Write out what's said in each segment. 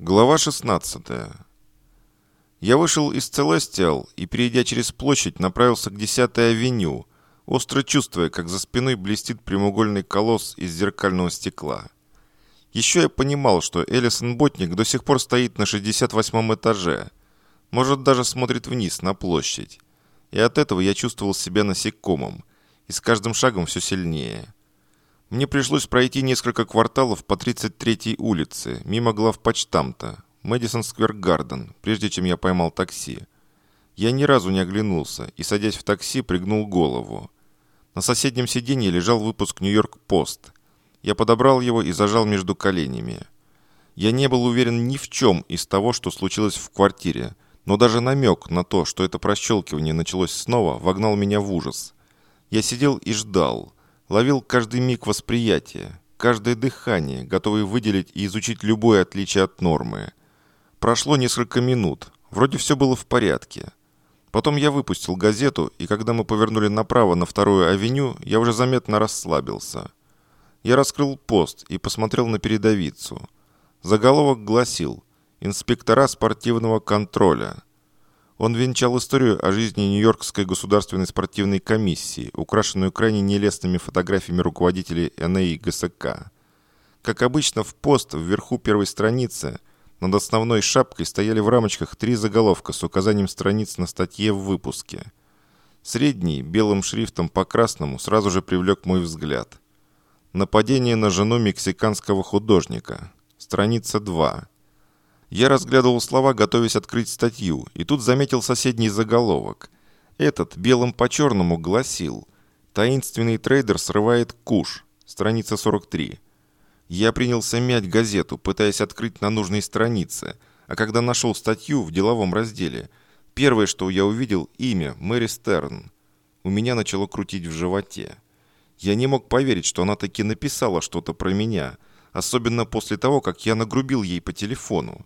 Глава 16. Я вышел из Целестиал и, перейдя через площадь, направился к 10-й авеню, остро чувствуя, как за спиной блестит прямоугольный колосс из зеркального стекла. Еще я понимал, что Элисон Ботник до сих пор стоит на 68-м этаже, может даже смотрит вниз на площадь. И от этого я чувствовал себя насекомым, и с каждым шагом все сильнее – мне пришлось пройти несколько кварталов по 33-й улице, мимо главпочтамта, Мэдисон Сквер Гарден, прежде чем я поймал такси. Я ни разу не оглянулся и, садясь в такси, пригнул голову. На соседнем сиденье лежал выпуск «Нью-Йорк-Пост». Я подобрал его и зажал между коленями. Я не был уверен ни в чем из того, что случилось в квартире, но даже намек на то, что это прощелкивание началось снова, вогнал меня в ужас. Я сидел и ждал – ловил каждый миг восприятия, каждое дыхание, готовый выделить и изучить любое отличие от нормы. Прошло несколько минут, вроде все было в порядке. Потом я выпустил газету, и когда мы повернули направо на вторую авеню, я уже заметно расслабился. Я раскрыл пост и посмотрел на передовицу. Заголовок гласил «Инспектора спортивного контроля». Он венчал историю о жизни Нью-Йоркской государственной спортивной комиссии, украшенную крайне нелестными фотографиями руководителей НА и ГСК. Как обычно, в пост вверху первой страницы над основной шапкой стояли в рамочках три заголовка с указанием страниц на статье в выпуске. Средний, белым шрифтом по красному, сразу же привлек мой взгляд. Нападение на жену мексиканского художника. Страница 2. Я разглядывал слова, готовясь открыть статью, и тут заметил соседний заголовок. Этот белым по черному гласил «Таинственный трейдер срывает куш». Страница 43. Я принялся мять газету, пытаясь открыть на нужной странице, а когда нашел статью в деловом разделе, первое, что я увидел, имя Мэри Стерн. У меня начало крутить в животе. Я не мог поверить, что она таки написала что-то про меня, особенно после того, как я нагрубил ей по телефону.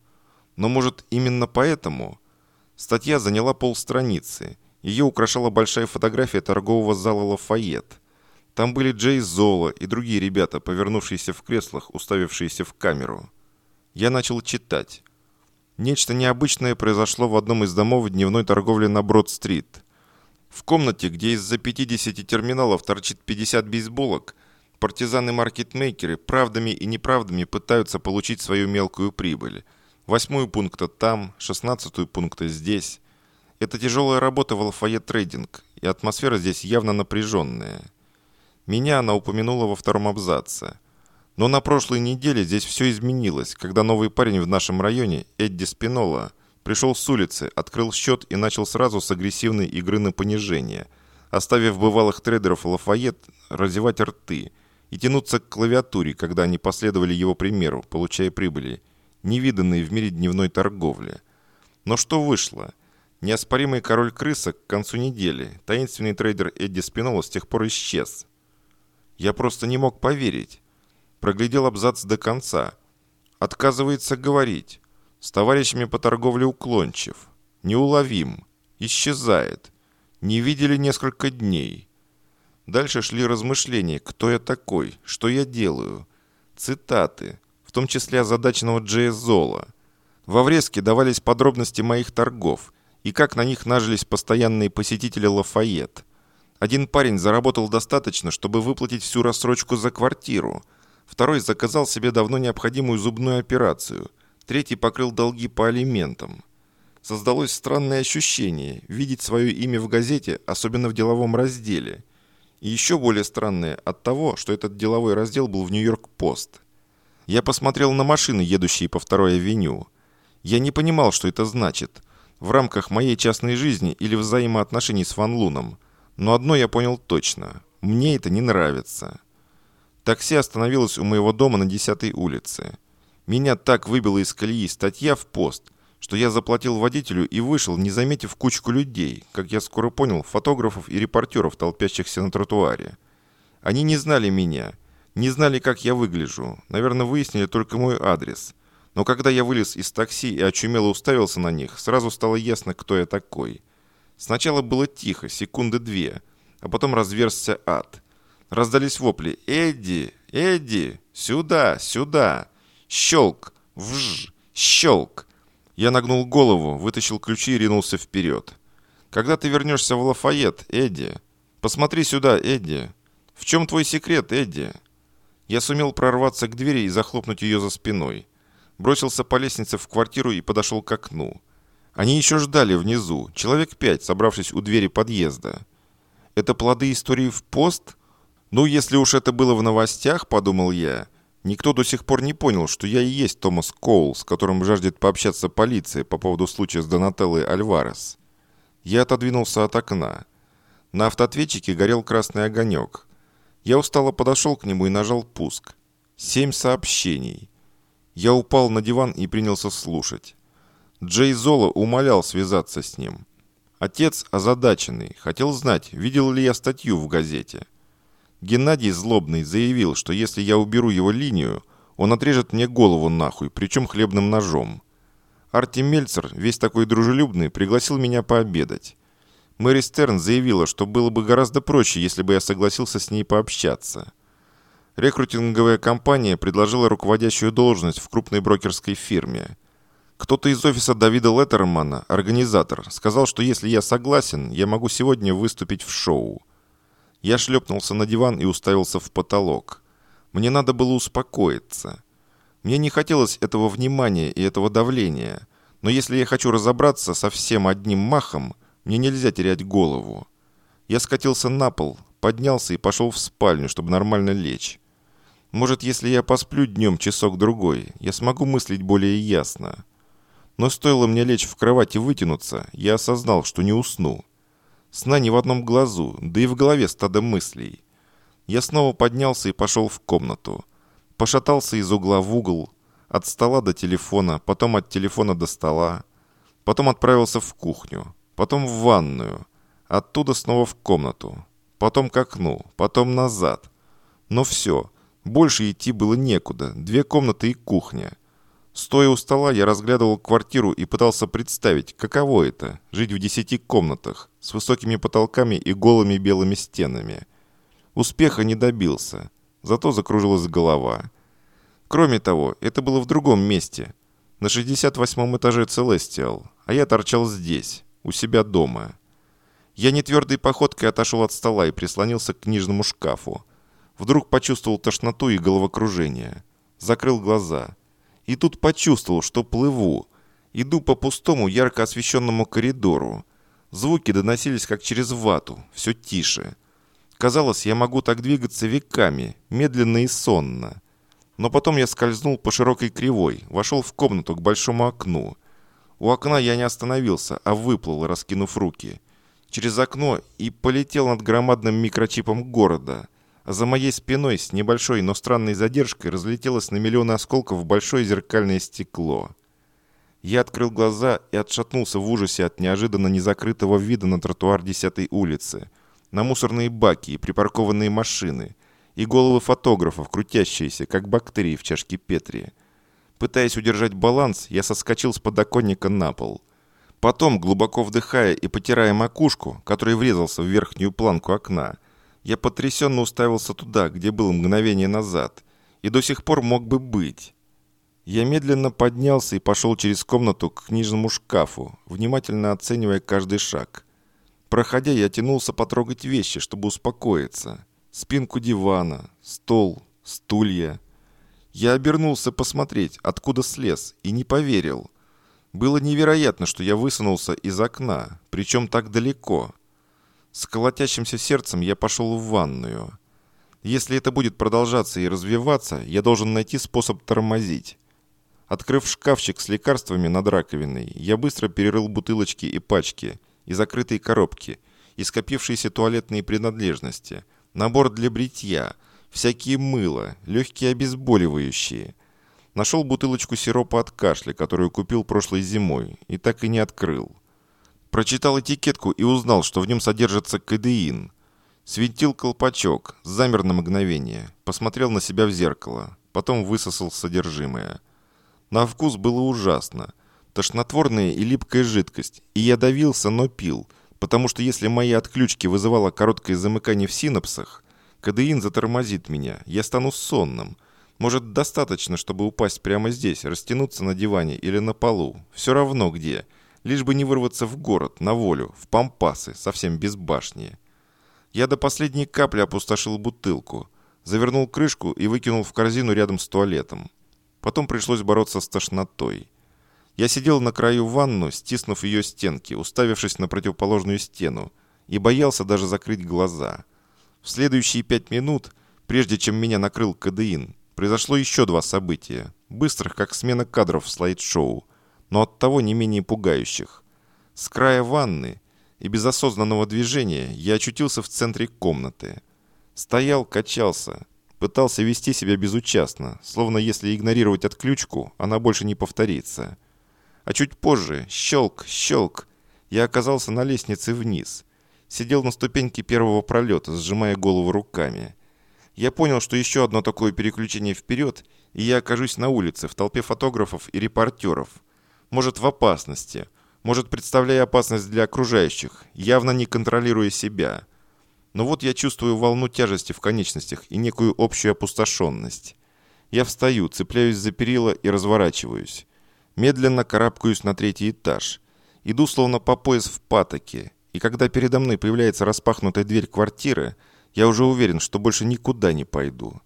Но может именно поэтому? Статья заняла полстраницы. Ее украшала большая фотография торгового зала «Лафайет». Там были Джей Зола и другие ребята, повернувшиеся в креслах, уставившиеся в камеру. Я начал читать. Нечто необычное произошло в одном из домов дневной торговли на Брод-стрит. В комнате, где из-за 50 терминалов торчит 50 бейсболок, партизаны-маркетмейкеры правдами и неправдами пытаются получить свою мелкую прибыль – Восьмую пункта там, шестнадцатую пункта здесь. Это тяжелая работа в Лафайет Трейдинг, и атмосфера здесь явно напряженная. Меня она упомянула во втором абзаце. Но на прошлой неделе здесь все изменилось, когда новый парень в нашем районе, Эдди Спинола, пришел с улицы, открыл счет и начал сразу с агрессивной игры на понижение, оставив бывалых трейдеров Лафайет разевать рты и тянуться к клавиатуре, когда они последовали его примеру, получая прибыли – невиданные в мире дневной торговли. Но что вышло? Неоспоримый король крысок к концу недели, таинственный трейдер Эдди Спинола с тех пор исчез. Я просто не мог поверить. Проглядел абзац до конца. Отказывается говорить. С товарищами по торговле уклончив. Неуловим. Исчезает. Не видели несколько дней. Дальше шли размышления, кто я такой, что я делаю. Цитаты в том числе озадаченного Джея Зола. Во врезке давались подробности моих торгов и как на них нажились постоянные посетители Лафайет. Один парень заработал достаточно, чтобы выплатить всю рассрочку за квартиру. Второй заказал себе давно необходимую зубную операцию. Третий покрыл долги по алиментам. Создалось странное ощущение видеть свое имя в газете, особенно в деловом разделе. И еще более странное от того, что этот деловой раздел был в Нью-Йорк-Пост. Я посмотрел на машины, едущие по второй авеню. Я не понимал, что это значит. В рамках моей частной жизни или взаимоотношений с Ван Луном. Но одно я понял точно. Мне это не нравится. Такси остановилось у моего дома на 10 улице. Меня так выбила из колеи статья в пост, что я заплатил водителю и вышел, не заметив кучку людей, как я скоро понял, фотографов и репортеров, толпящихся на тротуаре. Они не знали меня, не знали, как я выгляжу. Наверное, выяснили только мой адрес. Но когда я вылез из такси и очумело уставился на них, сразу стало ясно, кто я такой. Сначала было тихо, секунды две, а потом разверзся ад. Раздались вопли «Эдди! Эдди! Сюда! Сюда!» Щелк! Вж! Щелк! Я нагнул голову, вытащил ключи и ринулся вперед. «Когда ты вернешься в Лафайет, Эдди? Посмотри сюда, Эдди. В чем твой секрет, Эдди?» Я сумел прорваться к двери и захлопнуть ее за спиной. Бросился по лестнице в квартиру и подошел к окну. Они еще ждали внизу, человек пять, собравшись у двери подъезда. Это плоды истории в пост? Ну, если уж это было в новостях, подумал я. Никто до сих пор не понял, что я и есть Томас Коул, с которым жаждет пообщаться полиция по поводу случая с Донателлой Альварес. Я отодвинулся от окна. На автоответчике горел красный огонек. Я устало подошел к нему и нажал пуск. Семь сообщений. Я упал на диван и принялся слушать. Джей Зола умолял связаться с ним. Отец, озадаченный, хотел знать, видел ли я статью в газете. Геннадий Злобный заявил, что если я уберу его линию, он отрежет мне голову нахуй, причем хлебным ножом. Арти Мельцер, весь такой дружелюбный, пригласил меня пообедать. Мэри Стерн заявила, что было бы гораздо проще, если бы я согласился с ней пообщаться. Рекрутинговая компания предложила руководящую должность в крупной брокерской фирме. Кто-то из офиса Давида Леттермана, организатор, сказал, что если я согласен, я могу сегодня выступить в шоу. Я шлепнулся на диван и уставился в потолок. Мне надо было успокоиться. Мне не хотелось этого внимания и этого давления, но если я хочу разобраться со всем одним махом, мне нельзя терять голову. Я скатился на пол, поднялся и пошел в спальню, чтобы нормально лечь. Может, если я посплю днем часок-другой, я смогу мыслить более ясно. Но стоило мне лечь в кровать и вытянуться, я осознал, что не усну. Сна не в одном глазу, да и в голове стадо мыслей. Я снова поднялся и пошел в комнату. Пошатался из угла в угол, от стола до телефона, потом от телефона до стола. Потом отправился в кухню, потом в ванную, оттуда снова в комнату, потом к окну, потом назад. Но все, больше идти было некуда, две комнаты и кухня. Стоя у стола, я разглядывал квартиру и пытался представить, каково это – жить в десяти комнатах, с высокими потолками и голыми белыми стенами. Успеха не добился, зато закружилась голова. Кроме того, это было в другом месте, на 68-м этаже Целестиал, а я торчал здесь, у себя дома. Я нетвердой походкой отошел от стола и прислонился к книжному шкафу. Вдруг почувствовал тошноту и головокружение. Закрыл глаза – и тут почувствовал, что плыву. Иду по пустому, ярко освещенному коридору. Звуки доносились как через вату, все тише. Казалось, я могу так двигаться веками, медленно и сонно. Но потом я скользнул по широкой кривой, вошел в комнату к большому окну. У окна я не остановился, а выплыл, раскинув руки. Через окно и полетел над громадным микрочипом города а за моей спиной с небольшой, но странной задержкой разлетелось на миллионы осколков большое зеркальное стекло. Я открыл глаза и отшатнулся в ужасе от неожиданно незакрытого вида на тротуар 10 улицы, на мусорные баки и припаркованные машины, и головы фотографов, крутящиеся, как бактерии в чашке Петри. Пытаясь удержать баланс, я соскочил с подоконника на пол. Потом, глубоко вдыхая и потирая макушку, который врезался в верхнюю планку окна, я потрясенно уставился туда, где был мгновение назад, и до сих пор мог бы быть. Я медленно поднялся и пошел через комнату к книжному шкафу, внимательно оценивая каждый шаг. Проходя, я тянулся потрогать вещи, чтобы успокоиться. Спинку дивана, стол, стулья. Я обернулся посмотреть, откуда слез, и не поверил. Было невероятно, что я высунулся из окна, причем так далеко – с колотящимся сердцем я пошел в ванную. Если это будет продолжаться и развиваться, я должен найти способ тормозить. Открыв шкафчик с лекарствами над раковиной, я быстро перерыл бутылочки и пачки, и закрытые коробки, и скопившиеся туалетные принадлежности, набор для бритья, всякие мыло, легкие обезболивающие. Нашел бутылочку сиропа от кашля, которую купил прошлой зимой, и так и не открыл. Прочитал этикетку и узнал, что в нем содержится кадеин. Светил колпачок, замер на мгновение, посмотрел на себя в зеркало, потом высосал содержимое. На вкус было ужасно. Тошнотворная и липкая жидкость, и я давился, но пил, потому что если мои отключки вызывало короткое замыкание в синапсах, кадеин затормозит меня, я стану сонным. Может, достаточно, чтобы упасть прямо здесь, растянуться на диване или на полу. Все равно где. Лишь бы не вырваться в город, на волю, в пампасы, совсем без башни. Я до последней капли опустошил бутылку, завернул крышку и выкинул в корзину рядом с туалетом. Потом пришлось бороться с тошнотой. Я сидел на краю ванну, стиснув ее стенки, уставившись на противоположную стену, и боялся даже закрыть глаза. В следующие пять минут, прежде чем меня накрыл кадеин, произошло еще два события, быстрых, как смена кадров в слайд-шоу, но оттого не менее пугающих. С края ванны и без осознанного движения я очутился в центре комнаты. Стоял, качался, пытался вести себя безучастно, словно если игнорировать отключку, она больше не повторится. А чуть позже, щелк, щелк, я оказался на лестнице вниз. Сидел на ступеньке первого пролета, сжимая голову руками. Я понял, что еще одно такое переключение вперед, и я окажусь на улице, в толпе фотографов и репортеров. Может, в опасности. Может, представляя опасность для окружающих, явно не контролируя себя. Но вот я чувствую волну тяжести в конечностях и некую общую опустошенность. Я встаю, цепляюсь за перила и разворачиваюсь. Медленно карабкаюсь на третий этаж. Иду словно по пояс в патоке. И когда передо мной появляется распахнутая дверь квартиры, я уже уверен, что больше никуда не пойду.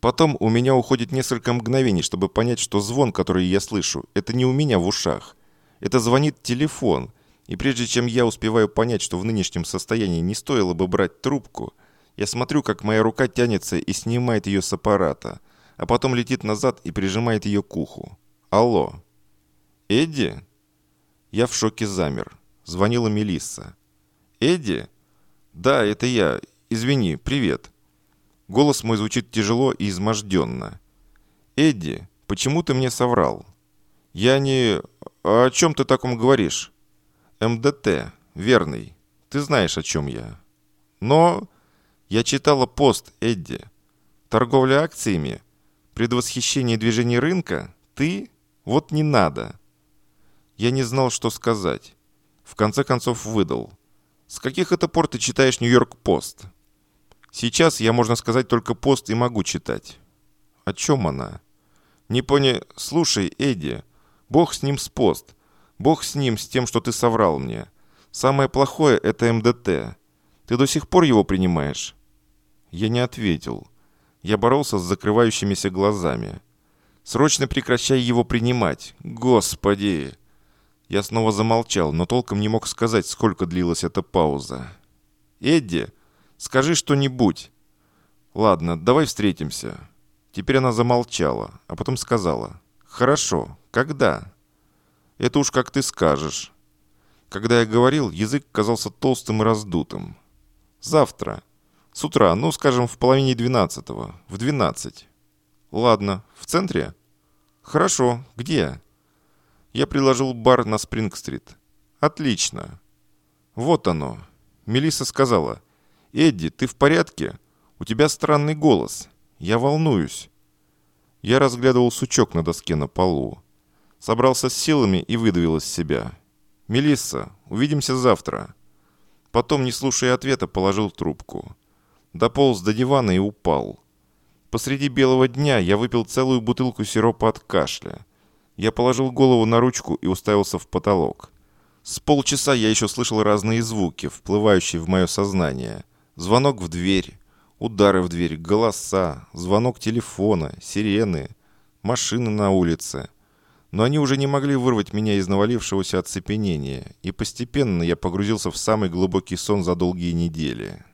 Потом у меня уходит несколько мгновений, чтобы понять, что звон, который я слышу, это не у меня в ушах. Это звонит телефон – и прежде чем я успеваю понять, что в нынешнем состоянии не стоило бы брать трубку, я смотрю, как моя рука тянется и снимает ее с аппарата, а потом летит назад и прижимает ее к уху. «Алло!» «Эдди?» Я в шоке замер. Звонила Мелисса. «Эдди?» «Да, это я. Извини, привет». Голос мой звучит тяжело и изможденно. «Эдди, почему ты мне соврал?» «Я не... О чем ты таком говоришь?» МДТ, верный. Ты знаешь, о чем я. Но я читала пост Эдди. Торговля акциями, предвосхищение движения рынка, ты? Вот не надо. Я не знал, что сказать. В конце концов выдал. С каких это пор ты читаешь Нью-Йорк-Пост? Сейчас я, можно сказать, только пост и могу читать. О чем она? Не пони... Слушай, Эдди, бог с ним с пост. Бог с ним, с тем, что ты соврал мне. Самое плохое – это МДТ. Ты до сих пор его принимаешь?» Я не ответил. Я боролся с закрывающимися глазами. «Срочно прекращай его принимать! Господи!» Я снова замолчал, но толком не мог сказать, сколько длилась эта пауза. «Эдди, скажи что-нибудь!» «Ладно, давай встретимся». Теперь она замолчала, а потом сказала. «Хорошо. Когда?» Это уж как ты скажешь. Когда я говорил, язык казался толстым и раздутым. Завтра. С утра, ну, скажем, в половине двенадцатого. В двенадцать. Ладно. В центре? Хорошо. Где? Я предложил бар на Спринг-стрит. Отлично. Вот оно. Мелисса сказала. «Эдди, ты в порядке? У тебя странный голос. Я волнуюсь». Я разглядывал сучок на доске на полу. Собрался с силами и выдавил из себя. «Мелисса, увидимся завтра». Потом, не слушая ответа, положил трубку. Дополз до дивана и упал. Посреди белого дня я выпил целую бутылку сиропа от кашля. Я положил голову на ручку и уставился в потолок. С полчаса я еще слышал разные звуки, вплывающие в мое сознание. Звонок в дверь, удары в дверь, голоса, звонок телефона, сирены, машины на улице но они уже не могли вырвать меня из навалившегося оцепенения, и постепенно я погрузился в самый глубокий сон за долгие недели.